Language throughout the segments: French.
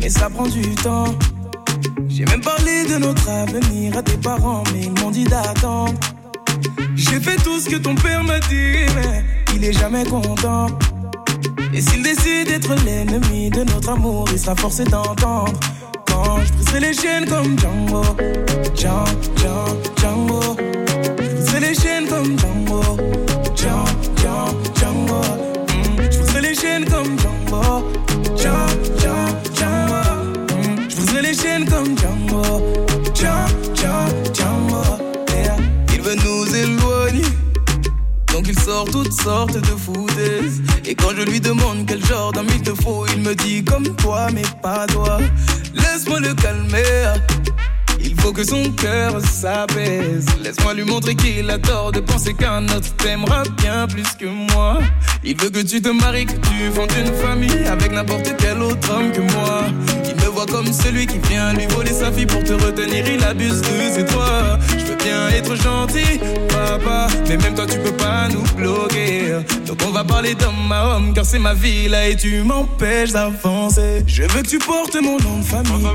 mais ça prend du temps. J'ai même parlé de notre avenir à tes parents, mais ils m'ont dit d'attendre. J'ai fait tout ce que ton père m'a dit, mais il est jamais content. Et s'il décide d'être l'ennemi de notre amour, il sera forcé d'entendre. Quand je briserai les chaînes comme Django, Django, Django, Django. Je briserai les chaînes comme Django, Django, Django, Django. Mm, Je briserai les chaînes comme Django, comme Django, Django. Yeah. Il veut nous éloigner. Donc il sort toutes sortes de foutaises Et quand je lui demande quel genre d'homme il te faut Il me dit comme toi mais pas toi Laisse-moi le calmer il faut que son cœur s'apaise. Laisse-moi lui montrer qu'il a tort de penser qu'un autre t'aimera bien plus que moi. Il veut que tu te maries, que tu fondes une famille avec n'importe quel autre homme que moi. Il me voit comme celui qui vient lui voler sa fille pour te retenir. Il abuse de ses. Je bien être gentil, papa, mais même toi tu peux pas nous bloquer. Donc on va parler d'homme à homme, car c'est ma vie là et tu m'empêches d'avancer. Je veux que tu portes mon nom de famille,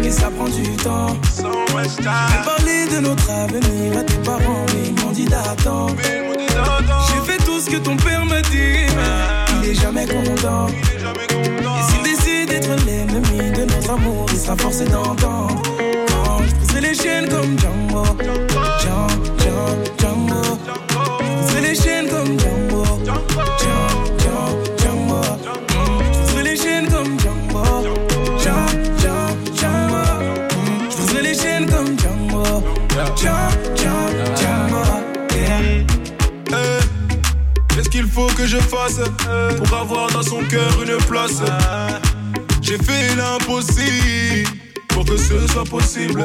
mais ça prend du temps. J'ai parlé de notre avenir à tes parents, mais ils m'ont dit d'attendre. J'ai fait tout ce que ton père m'a dit, mais il est jamais content. Et s'il décide d'être l'ennemi de notre amour, il sera forcé d'entendre. Les chaînes comme Django, les chaînes comme. Mm, Je les chaînes comme. Mm, Je les chaînes comme Qu'est-ce qu'il faut que je fasse pour avoir dans son cœur une place? J'ai fait l'impossible que ce soit possible.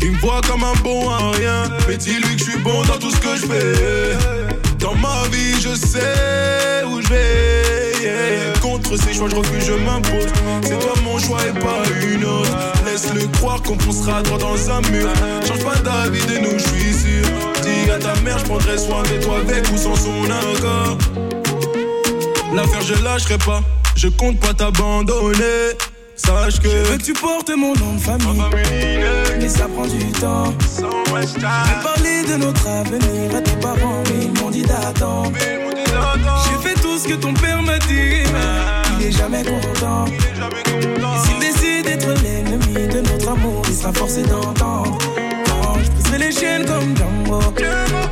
Il me voit comme un bon à rien, mais dis-lui que je suis bon dans tout ce que je fais. Dans ma vie, je sais où je vais. yeah. Contre ces choix, je refuse, je m'impose. C'est toi mon choix et pas une autre. Laisse-le croire qu'on poussera droit dans un mur. Change pas d'avis de nous, je suis sûr. Dis à ta mère, je prendrai soin de toi avec ou sans son accord. L'affaire, je lâcherai pas. Je compte pas t'abandonner. Sache que. Je veux que tu portes mon nom de famille, mais ça prend du temps. J'ai parlé de notre avenir à tes parents, mais ils m'ont dit d'attendre. J'ai fait tout ce que ton père m'a dit, mais il est jamais content. Et s'il décide d'être l'ennemi de notre amour, il sera forcé d'entendre. Je briserai les chaînes comme Django,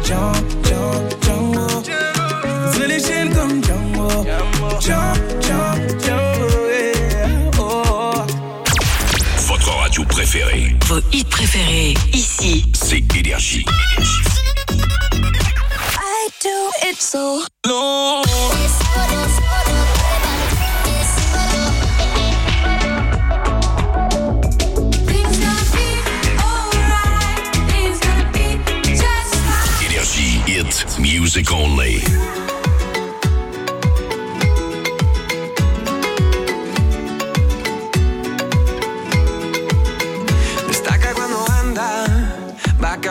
Django, Django, Django. Je briserai les chaînes comme Django, Django, Django, radio préférée, Vos hits préférés, ici. c'est Énergie. I do it so. Non. Énergie, hit music only.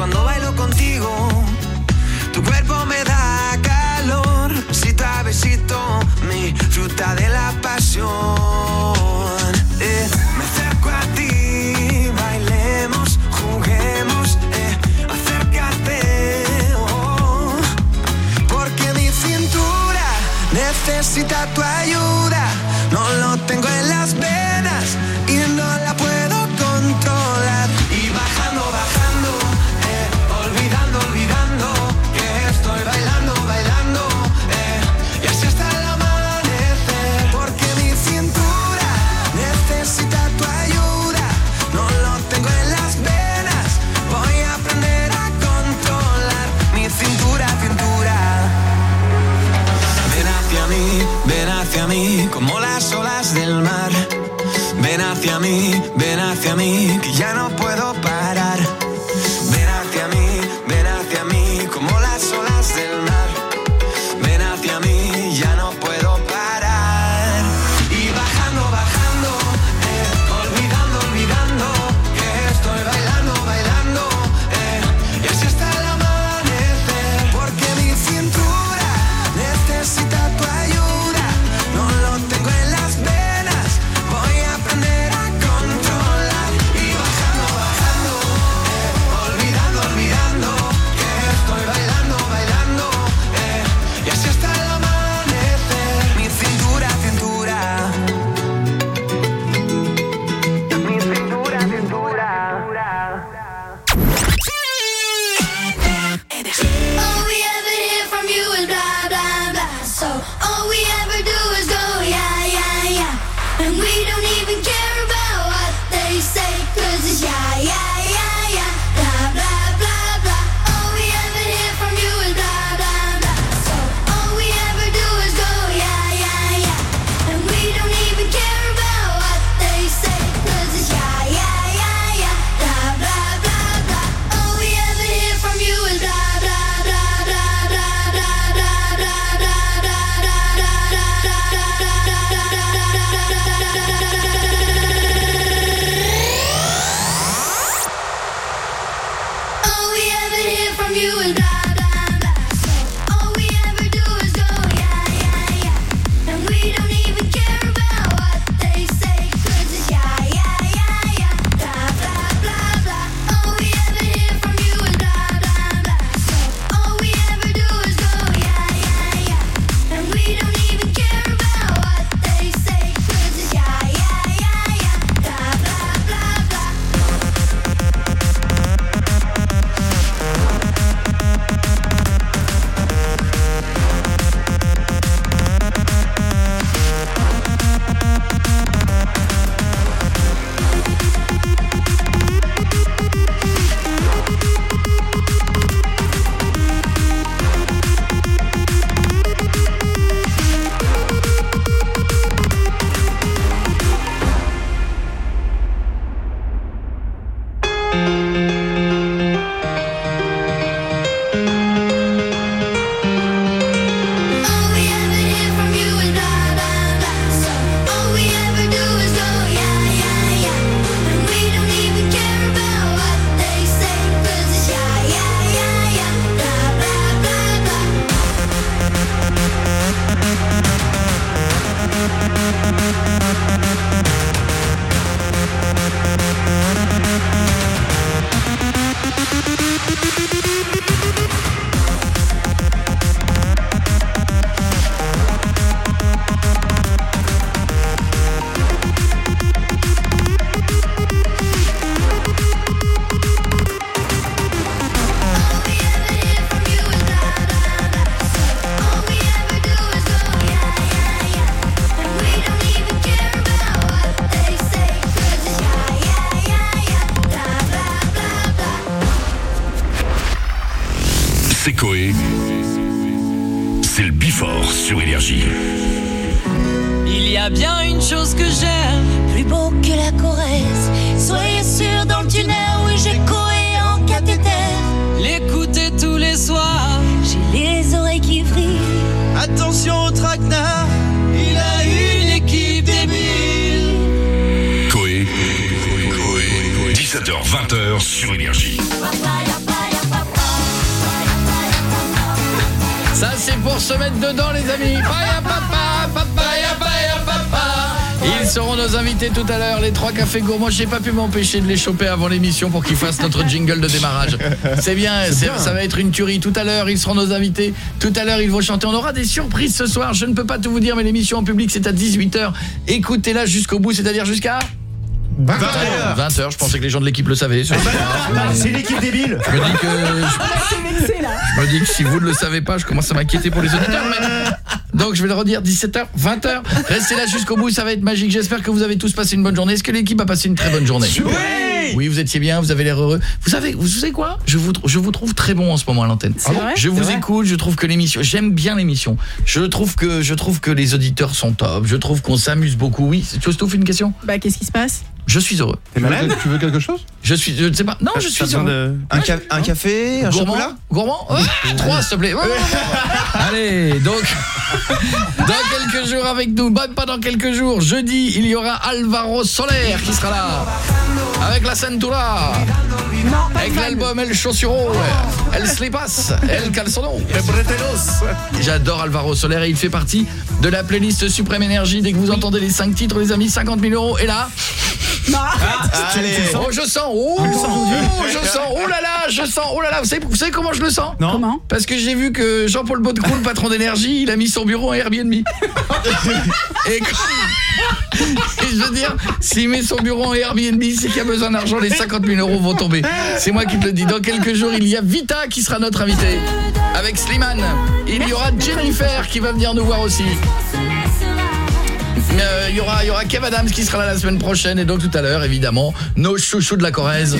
Cuando bailo contigo, tu cuerpo me da calor. Si besito, mi fruta de la pasión. Eh, me acerco a ti, bailemos, juguemos. Eh, acércate, oh. porque mi cintura necesita tu ayuda. j'aime, plus beau que la Corrèze. Soyez sûr dans le tunnel, oui j'ai coé en cathéter. L'écouter tous les soirs, j'ai les oreilles qui vrillent. Attention au traquenard, il a une équipe débile. Coé, 17h-20h sur Énergie. Ça c'est pour se mettre dedans les amis. Bye à papa seront nos invités tout à l'heure, les trois cafés gourmands. J'ai pas pu m'empêcher de les choper avant l'émission pour qu'ils fassent notre jingle de démarrage. C'est bien, ça va être une tuerie. Tout à l'heure, ils seront nos invités. Tout à l'heure, ils vont chanter. On aura des surprises ce soir. Je ne peux pas tout vous dire, mais l'émission en public, c'est à 18h. Écoutez-la jusqu'au bout, c'est-à-dire jusqu'à 20h. 20h. Je pensais que les gens de l'équipe le savaient. ce soir. C'est l'équipe débile. Je me dis que je me dis que si vous ne le savez pas, je commence à m'inquiéter pour les auditeurs. mais- Donc je vais le redire 17h, 20h. Restez là jusqu'au bout, ça va être magique. J'espère que vous avez tous passé une bonne journée. Est-ce que l'équipe a passé une très bonne journée? Oui Oui, vous étiez bien, vous avez l'air heureux. Vous savez, vous savez quoi? Je vous, je vous trouve très bon en ce moment à l'antenne. C'est vrai? Je vous écoute, je trouve que l'émission, j'aime bien l'émission. Je trouve que je trouve que les auditeurs sont top. Je trouve qu'on s'amuse beaucoup. Oui, tu veux une question? Bah qu'est-ce qui se passe? Je suis heureux. T'es malade Tu veux quelque chose? Je suis je ne sais pas. Non, je suis heureux. de- Un, ca- un café, un Gourmand chocolat? Gourmand Ouais, Trois, s'il te plaît. Ouais. Allez, donc, dans quelques jours avec nous, bah, pas dans quelques jours, jeudi, il y aura Alvaro Soler qui sera là, avec la Centura, avec l'album El Chaussuro, El Slipas, El Calzono. J'adore Alvaro Soler et il fait partie de la playlist Suprême Énergie. Dès que vous entendez les 5 titres, les amis, 50 000 euros. Et là, Allez. oh, je sens, oh, oh, je sens, oh là là, je sens, oh là là, vous savez, vous savez comment je le sens Non. Comment parce que j'ai vu que Jean-Paul Baudecroux, le patron d'énergie, il a mis son bureau en Airbnb. et, quand- et je veux dire, s'il met son bureau en Airbnb, c'est qu'il y a besoin d'argent, les 50 000 euros vont tomber. C'est moi qui te le dis. Dans quelques jours, il y a Vita qui sera notre invité. Avec Slimane. Il y aura Jennifer qui va venir nous voir aussi. Euh, Il y, aura, il y aura Kev Adams qui sera là la semaine prochaine et donc tout à l'heure évidemment nos chouchous de la Corrèze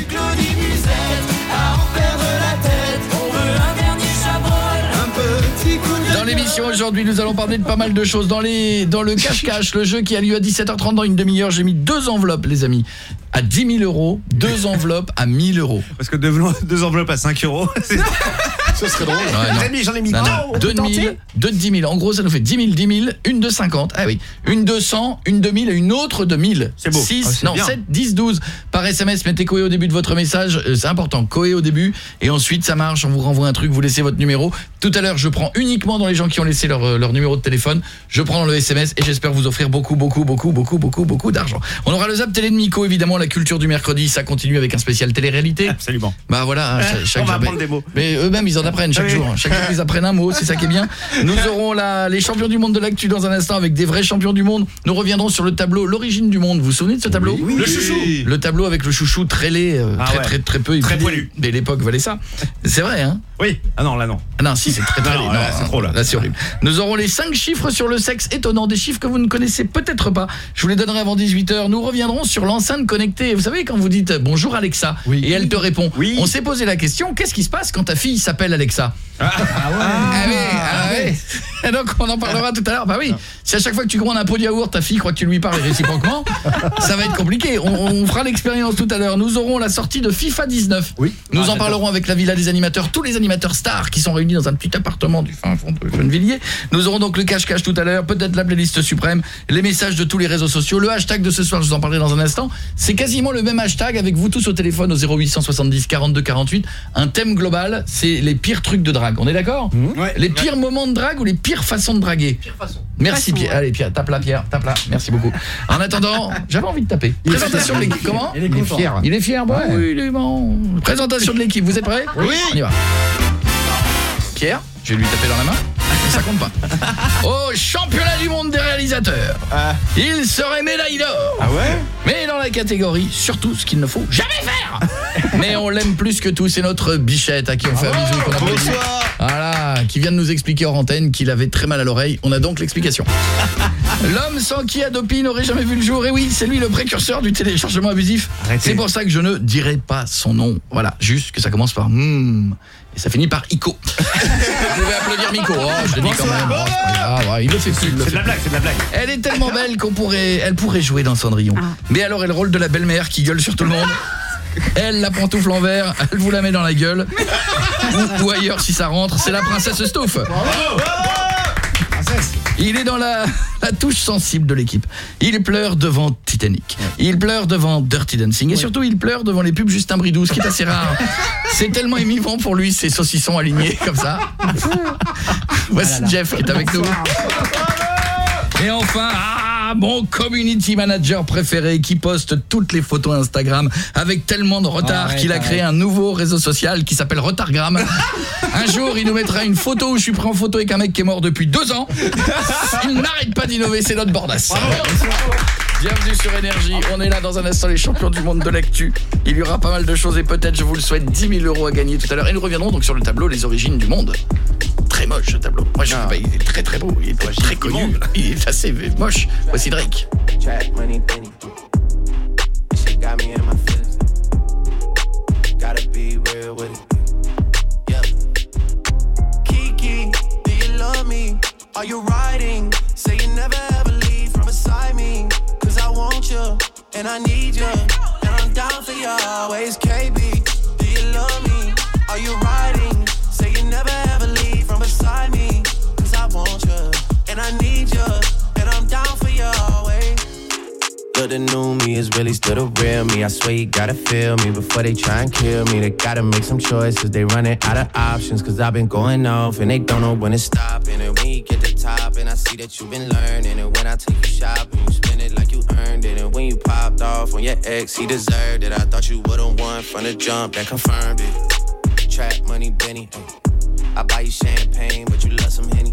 Aujourd'hui, nous allons parler de pas mal de choses. Dans, les, dans le cache-cache, le jeu qui a lieu à 17h30 dans une demi-heure, j'ai mis deux enveloppes, les amis, à 10 000 euros, deux enveloppes à 1000 euros. Parce que deux, deux enveloppes à 5 euros. c'est- Ce serait drôle. Ouais. J'en ai mis, j'en ai mis. Non, deux. non, deux de 1000, deux de 10 000. En gros, ça nous fait 10 000, 10 000, une de 50. Ah oui, une de 100, une de 1000 et une autre de 1000. C'est beau. 6, Ah, non, bien. 7, 10, 12. Par SMS, mettez Coé au début de votre message. Euh, C'est important, Coé au début. Et ensuite, ça marche, on vous renvoie un truc, vous laissez votre numéro. Tout à l'heure, je prends uniquement dans les gens qui ont laissé leur, euh, leur numéro de téléphone. Je prends dans le SMS et j'espère vous offrir beaucoup, beaucoup, beaucoup, beaucoup, beaucoup, beaucoup d'argent. On aura le Zap Télé de Miko, évidemment, la culture du mercredi. Ça continue avec un spécial télé-réalité. Absolument. Bah voilà, hein, cha- chaque On va jour. apprendre des mots. Mais eux-mêmes, ils en apprennent chaque oui. jour. Chaque jour, ils apprennent un mot, c'est ça qui est bien. Nous aurons la, les champions du monde de l'actu dans un instant avec des vrais champions du monde. Nous reviendrons sur le tableau L'origine du monde. Vous vous souvenez de ce tableau? Le chouchou. Le tableau avec le chouchou très laid, euh, Ah très, ouais. très très peu Très poilu. Mais l'époque valait ça. C'est vrai, hein? Oui. Ah non, là non. ah non, si, c'est très très Non, laid. là, c'est trop, là. Là, c'est horrible. Nous aurons les 5 chiffres sur le sexe étonnant, des chiffres que vous ne connaissez peut-être pas. Je vous les donnerai avant 18h. Nous reviendrons sur l'enceinte connectée. Vous savez, quand vous dites « Bonjour Alexa Oui. et elle te répond. Oui. On s'est posé la question, qu'est-ce qui se passe quand ta fille s'appelle Alexa? Ah oui, ah oui. Et donc on en parlera tout à l'heure. Bah oui, si à chaque fois que tu commandes un pot de yaourt, ta fille croit que tu lui parles réciproquement, ça va être compliqué. On, on fera l'expérience tout à l'heure. Nous aurons la sortie de FIFA 19. Oui. Nous Ah, en parlerons avec la Villa des animateurs, tous les animateurs stars qui sont réunis dans un petit appartement du fin fond de Gennevilliers. Nous aurons donc le cache-cache tout à l'heure, peut-être la playlist suprême, les messages de tous les réseaux sociaux, le hashtag de ce soir, je vous en parlerai dans un instant. C'est quasiment le même hashtag avec vous tous au téléphone au 0870 42 48. Un thème global, c'est les pires trucs de drague. On est d'accord Ouais. Les pires moments de drague ou les pires façons de draguer Merci Façon, Pierre. ouais. Allez Pierre, tape là Pierre, tape là. Merci beaucoup. En attendant, j'avais envie de taper. Présentation de l'équipe. Comment Il est fier. il est fier, bon, oui, il est bon. Présentation de l'équipe, vous êtes prêts Oui. On y va. Pierre, je vais lui taper dans la main. Ça compte pas. Au championnat du monde des réalisateurs, Ah. il serait médaille d'or. Ah ouais Mais dans la catégorie, surtout ce qu'il ne faut jamais faire. Mais on l'aime plus que tout, c'est notre bichette à qui on fait un bisou. Bonsoir. Voilà, qui vient de nous expliquer hors antenne qu'il avait très mal à l'oreille. On a donc l'explication. L'homme sans qui Adopi n'aurait jamais vu le jour. Et oui, c'est lui le précurseur du téléchargement abusif. C'est pour ça que je ne dirai pas son nom. Voilà, juste que ça commence par hmm et ça finit par Ico. Vous pouvez applaudir Miko. Oh, je l'ai dit quand même. Oh, grave, ouais, il le fait plus. C'est de la blague, c'est de la blague. elle est tellement belle qu'on pourrait, elle pourrait jouer dans Cendrillon. Mais alors, elle rôle de la belle-mère qui gueule sur tout le monde. Elle, la pantoufle en verre, elle vous la met dans la gueule. Ou, ou ailleurs si ça rentre, c'est la princesse Stouff. Il est dans la, la touche sensible de l'équipe. Il pleure devant Titanic. Il pleure devant Dirty Dancing. Et surtout, il pleure devant les pubs Justin Bridou, ce qui est assez rare. C'est tellement émivant pour lui, ces saucissons alignés comme ça. Voici Jeff qui est avec nous. Et enfin, ah, mon community manager préféré qui poste toutes les photos Instagram avec tellement de retard qu'il a créé un nouveau réseau social qui s'appelle Retargram. Un jour, il nous mettra une photo où je suis pris en photo avec un mec qui est mort depuis deux ans. Il n'arrête pas d'innover, c'est notre bordasse. Bienvenue sur Énergie, on est là dans un instant les champions du monde de l'actu. Il y aura pas mal de choses et peut-être, je vous le souhaite, 10 000 euros à gagner tout à l'heure. Et nous reviendrons donc sur le tableau Les origines du monde. Très moche ce tableau. Moi je pas, il est très très beau, il est très connu. Il est assez moche. Voici Drake. Are you riding? Say you never ever leave from beside me. Cause I want you and I need you. And I'm down for you always. KB, do you love me? Are you riding? And I need you. And I'm down for you always. Look, the new me is really still the real me. I swear you gotta feel me before they try and kill me. They gotta make some choices. They running out of options. Cause I've been going off and they don't know when to stop. And when you get to top, and I see that you've been learning. And when I take you shopping, you spend it like you earned it. And when you popped off on your ex, he deserved it. I thought you would've won from the jump that confirmed it. Trap money, Benny. I buy you champagne, but you love some Henny.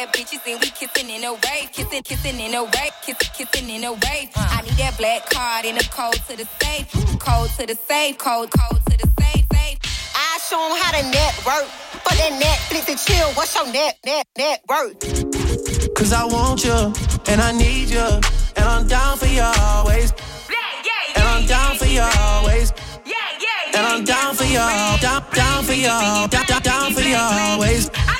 Two bad bitches and we kissing in a wave, kissing, kissing in a wave, kissing, kissing in a wave. I need that black card in the code to the safe, code to the safe, code, code to the safe, safe. I show 'em how to network. but that Netflix and chill, what's your net, net, net worth? Cause I want you, and I need you, and I'm down for you always. Yeah, yeah, yeah, And I'm down for you always. Yeah, yeah, yeah, and I'm down for you, down, down for you, down, down, down for you always. I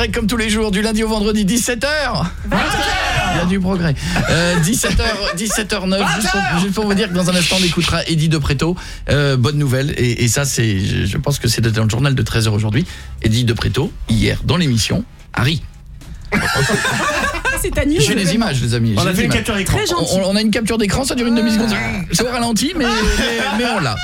direct comme tous les jours du lundi au vendredi 17h. Il y a du progrès. Euh, 17h 17h09 juste pour, juste pour vous dire que dans un instant on écoutera Eddie de Préto. Euh, bonne nouvelle et, et ça c'est je, je pense que c'est dans le journal de 13h aujourd'hui. Eddie de Préto hier dans l'émission Harry. C'est ta news. J'ai les images les amis. On a fait une capture d'écran. On, on a une capture d'écran, ça dure une demi-seconde. C'est au ralenti, mais, mais, mais on l'a.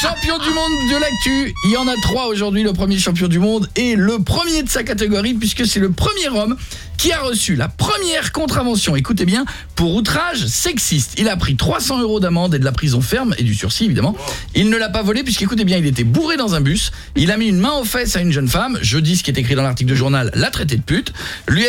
Champion du monde de l'actu. Il y en a trois aujourd'hui. Le premier champion du monde et le premier de sa catégorie, puisque c'est le premier homme qui a reçu la première contravention, écoutez bien, pour outrage sexiste. Il a pris 300 euros d'amende et de la prison ferme et du sursis, évidemment. Il ne l'a pas volé, puisqu'écoutez bien, il était bourré dans un bus. Il a mis une main aux fesses à une jeune femme. Je dis ce qui est écrit dans l'article de journal, l'a traité de pute. Lui a